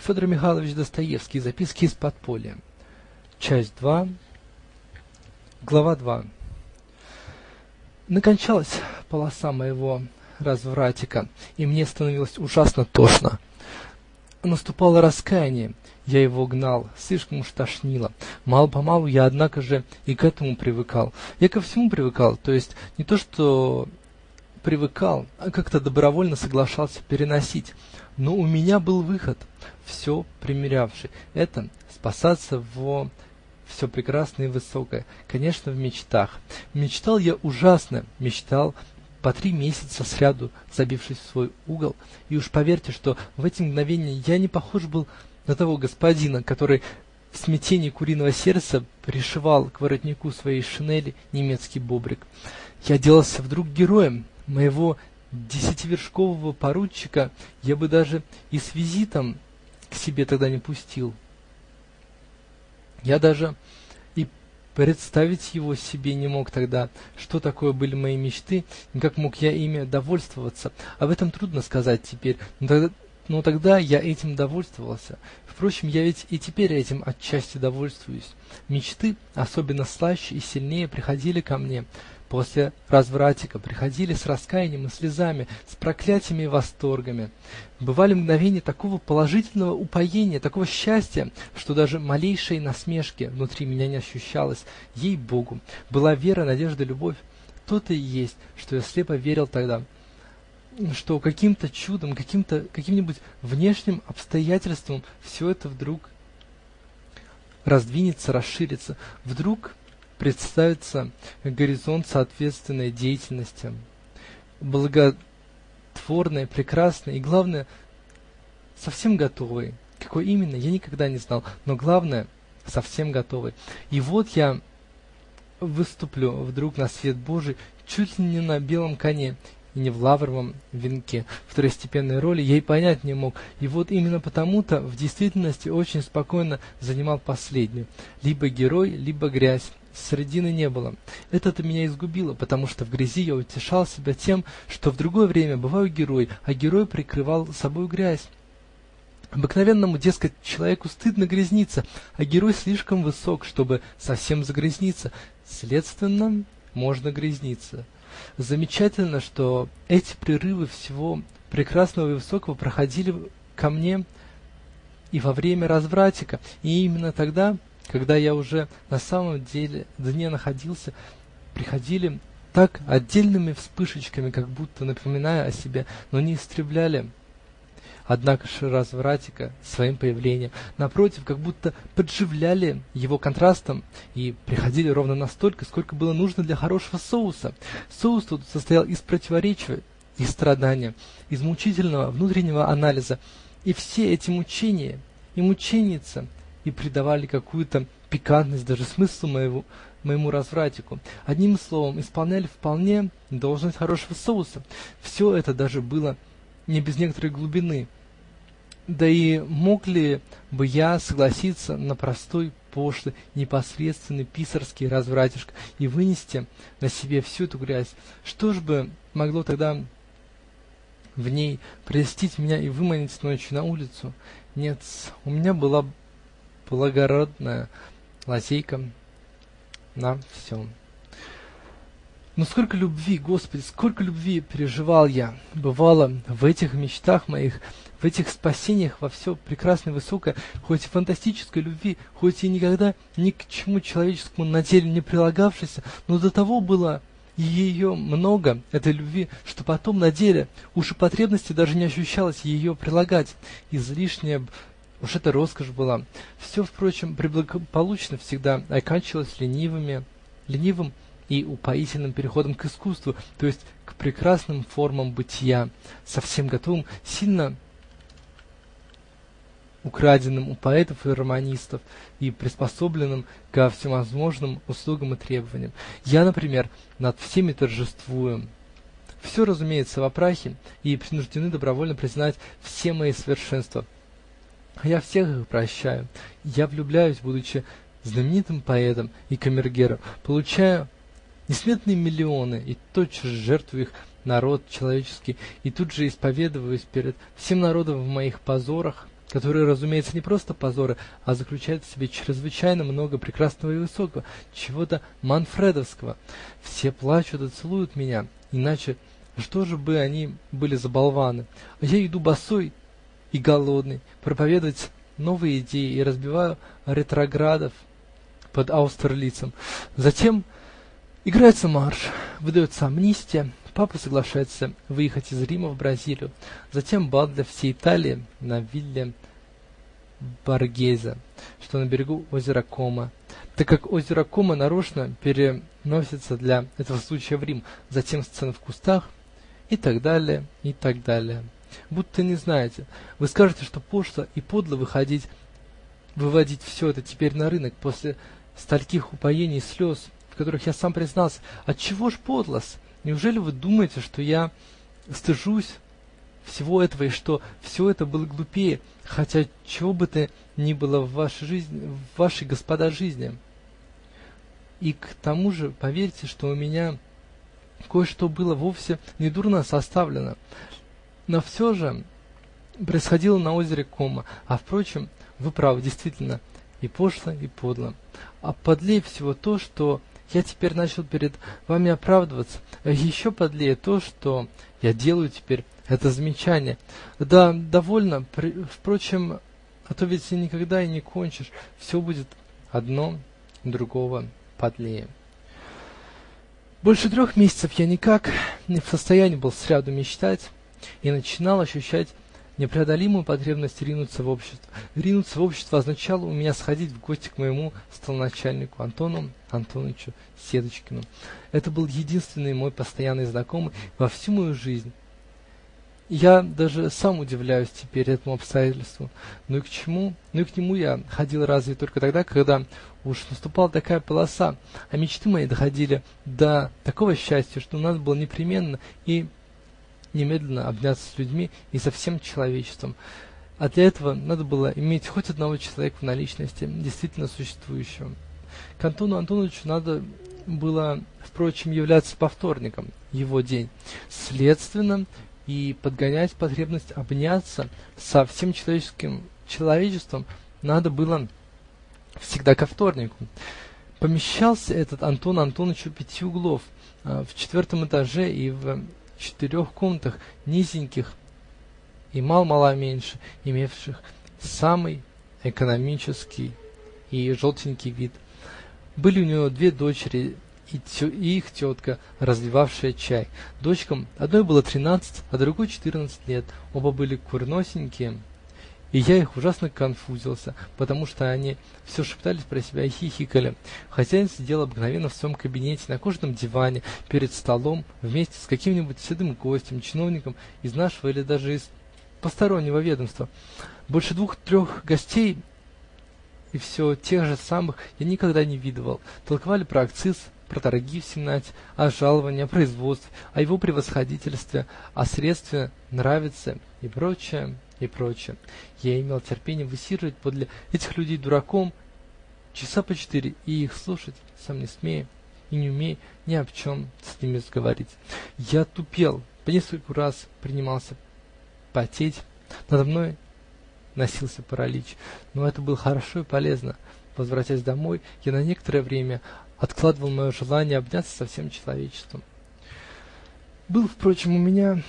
Федор Михайлович Достоевский. Записки из подполья. Часть два. Глава два. Накончалась полоса моего развратика, и мне становилось ужасно тошно. Наступало раскаяние, я его гнал, слишком уж тошнило. Мало-помалу я, однако же, и к этому привыкал. Я ко всему привыкал, то есть не то что привыкал, а как-то добровольно соглашался переносить. Но у меня был выход, все примерявший: это спасаться во все прекрасное и высокое, конечно, в мечтах. Мечтал я ужасно, мечтал по три месяца сряду, забившись в свой угол, и уж поверьте, что в эти мгновения я не похож был на того господина, который в смятении куриного сердца пришивал к воротнику своей шинели немецкий бобрик. Я делался вдруг героем моего десятивершкового поручика я бы даже и с визитом к себе тогда не пустил. Я даже и представить его себе не мог тогда, что такое были мои мечты, и как мог я ими довольствоваться. Об этом трудно сказать теперь, но тогда, но тогда я этим довольствовался. Впрочем, я ведь и теперь этим отчасти довольствуюсь. Мечты, особенно слаще и сильнее, приходили ко мне после развратика, приходили с раскаянием и слезами, с проклятиями и восторгами. Бывали мгновения такого положительного упоения, такого счастья, что даже малейшей насмешки внутри меня не ощущалось. Ей-богу, была вера, надежда, любовь. То-то и есть, что я слепо верил тогда, что каким-то чудом, каким-то каким-нибудь внешним обстоятельством все это вдруг раздвинется, расширится. Вдруг представится горизонт соответственной деятельности, благотворной, прекрасной и, главное, совсем готовой. Какой именно, я никогда не знал, но главное, совсем готовый. И вот я выступлю вдруг на свет Божий чуть ли не на белом коне, и не в лавровом венке. Второстепенной роли я и понять не мог, и вот именно потому-то в действительности очень спокойно занимал последнюю. Либо герой, либо грязь. Средины не было. Это-то меня изгубило, потому что в грязи я утешал себя тем, что в другое время бываю герой, а герой прикрывал собою грязь. Обыкновенному, дескать, человеку стыдно грязниться, а герой слишком высок, чтобы совсем загрязниться. Следственно, можно грязниться. Замечательно, что эти прерывы всего прекрасного и высокого проходили ко мне и во время развратика, и именно тогда, когда я уже на самом деле дне находился, приходили так отдельными вспышечками, как будто напоминая о себе, но не истребляли однако же развратика своим появлением. Напротив, как будто подживляли его контрастом и приходили ровно настолько, сколько было нужно для хорошего соуса. Соус тут состоял из противоречия и страдания, из мучительного внутреннего анализа. И все эти мучения и мученица и придавали какую-то пикантность, даже смыслу моего, моему развратику. Одним словом, исполняли вполне должность хорошего соуса. Все это даже было не без некоторой глубины, да и мог ли бы я согласиться на простой, пошлый, непосредственный писарский развратишко и вынести на себе всю эту грязь? Что ж бы могло тогда в ней прельстить меня и выманить ночью на улицу? Нет, у меня была благородная лазейка на все. Но сколько любви, Господи, сколько любви переживал я, бывало, в этих мечтах моих, в этих спасениях во все прекрасное высокое, хоть и фантастической любви, хоть и никогда ни к чему человеческому на деле не прилагавшейся, но до того было ее много, этой любви, что потом на деле уж и потребности даже не ощущалось ее прилагать. Излишняя уж это роскошь была. Все, впрочем, преблагополучно всегда оканчивалось ленивым и упоительным переходом к искусству, то есть к прекрасным формам бытия, совсем готовым, сильно украденным у поэтов и романистов и приспособленным ко всевозможным услугам и требованиям. Я, например, над всеми торжествую. Все, разумеется, в прахе, и принуждены добровольно признать все мои совершенства. А я всех их прощаю. Я влюбляюсь, будучи знаменитым поэтом и камергером, получаю несметные миллионы и тотчас жертвую их народ человеческий, и тут же исповедуюсь перед всем народом в моих позорах, которые, разумеется, не просто позоры, а заключают в себе чрезвычайно много прекрасного и высокого, чего-то манфредовского. Все плачут и целуют меня, иначе что же бы они были за болваны? А я иду босой и голодный проповедовать новые идеи и разбиваю ретроградов под Аустерлицем. Затем играется марш, выдается амнистия, папа соглашается выехать из Рима в Бразилию, затем бал для всей Италии на вилле Боргезе, что на берегу озера Кома, так как озеро Кома нарочно переносится для этого случая в Рим, затем сцена в кустах и так далее, и так далее. Будто не знаете. Вы скажете, что пошло и подло выходить, выводить все это теперь на рынок после стольких упоений и слез, в которых я сам признался. Отчего ж подлос? Неужели вы думаете, что я стыжусь всего этого и что все это было глупее, хотя чего бы то ни было в вашей жизни, в вашей, господа, жизни? И к тому же поверьте, что у меня кое-что было вовсе не дурно составлено. Но все же происходило на озере Кома, а, впрочем, вы правы, действительно, и пошло, и подло. А подлее всего то, что я теперь начал перед вами оправдываться, а еще подлее то, что я делаю теперь это замечание. Да, довольно, впрочем, а то ведь никогда и не кончишь, все будет одно другого подлее. Больше трех месяцев я никак не в состоянии был сряду мечтать и начинал ощущать непреодолимую потребность ринуться в общество. Ринуться в общество означало у меня сходить в гости к моему столоначальнику Антону Антоновичу Седочкину. Это был единственный мой постоянный знакомый во всю мою жизнь. Я даже сам удивляюсь теперь этому обстоятельству. Ну и к чему? Ну и к нему я ходил разве только тогда, когда уж наступала такая полоса, а мечты мои доходили до такого счастья, что у нас было непременно и немедленно обняться с людьми и со всем человечеством. А для этого надо было иметь хоть одного человека в наличности, действительно существующего. К Антону Антоновичу надо было, впрочем, являться по вторникам, его день. Следственно, и подгонять потребность обняться со всем человеческим человечеством надо было всегда ко вторнику. Помещался этот Антон Антонович у пяти углов, в четвертом этаже и в четырех комнатах низеньких и мал-мала меньше, имевших самый экономический и желтенький вид. Были у него две дочери и их тетка, разливавшая чай. Дочкам одной было тринадцать, а другой четырнадцать лет. Оба были курносенькие, и я их ужасно конфузился, потому что они все шептались про себя и хихикали. Хозяин сидел обыкновенно в своем кабинете на кожаном диване перед столом вместе с каким-нибудь седым гостем, чиновником из нашего или даже из постороннего ведомства. Больше двух-трех гостей и все тех же самых я никогда не видывал. Толковали про акциз, про торги в Сенате, о жаловании, о производстве, о его превосходительстве, о средстве нравится и прочее, и прочее. Я имел терпение высиживать подле этих людей дураком часа по четыре и их слушать, сам не смея и не умея ни о чем с ними заговорить. Я тупел, по нескольку раз принимался потеть, надо мной носился паралич, но это было хорошо и полезно. Возвратясь домой, я на некоторое время откладывал мое желание обняться со всем человечеством. Был, впрочем, у меня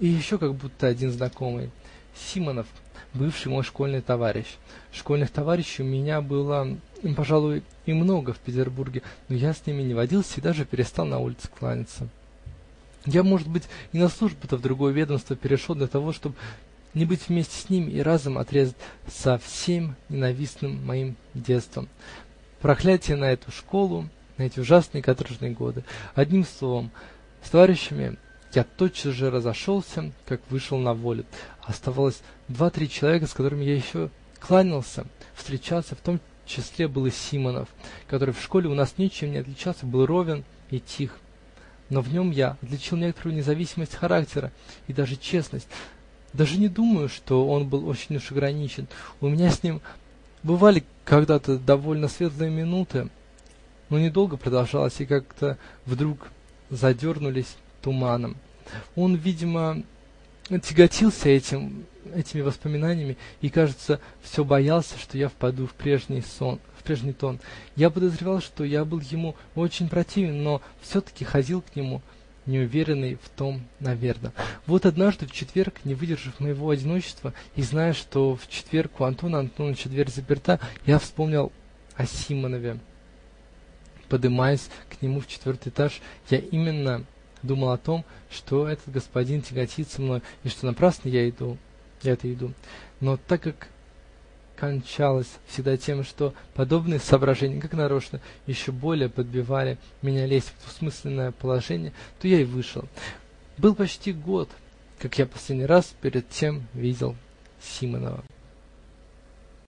и еще как будто один знакомый Симонов, бывший мой школьный товарищ. Школьных товарищей у меня было, пожалуй, и много в Петербурге, но я с ними не водился и даже перестал на улице кланяться. Я, может быть, и на службу-то в другое ведомство перешел для того, чтобы не быть вместе с ними и разом отрезать со всем ненавистным моим детством. Проклятие на эту школу, на эти ужасные каторжные годы. Одним словом, с товарищами я тотчас же разошелся, как вышел на волю. Оставалось два-три человека, с которыми я еще кланялся, встречался, в том числе был и Симонов, который в школе у нас ничем не отличался, был ровен и тих. Но в нем я отличил некоторую независимость характера и даже честность. Даже не думаю, что он был очень уж ограничен. У меня с ним Бывали когда-то довольно светлые минуты, но недолго продолжалось и как-то вдруг задернулись туманом. Он, видимо, тяготился этим, этими воспоминаниями и, кажется, все боялся, что я впаду в прежний сон, прежний тон. Я подозревал, что я был ему очень противен, но все-таки ходил к нему, неуверенный в том наверно. Вот однажды в четверг, не выдержав моего одиночества и зная, что в четверг у Антона Антоновича дверь заперта, я вспомнил о Симонове. Подымаясь к нему в четвертый этаж, я именно думал о том, что этот господин тяготится мной и что напрасно я это иду. Но так как кончалось всегда тем, что подобные соображения, как нарочно, еще более подбивали меня лезть в двусмысленное положение, то я и вышел. Был почти год, как я последний раз перед тем видел Симонова.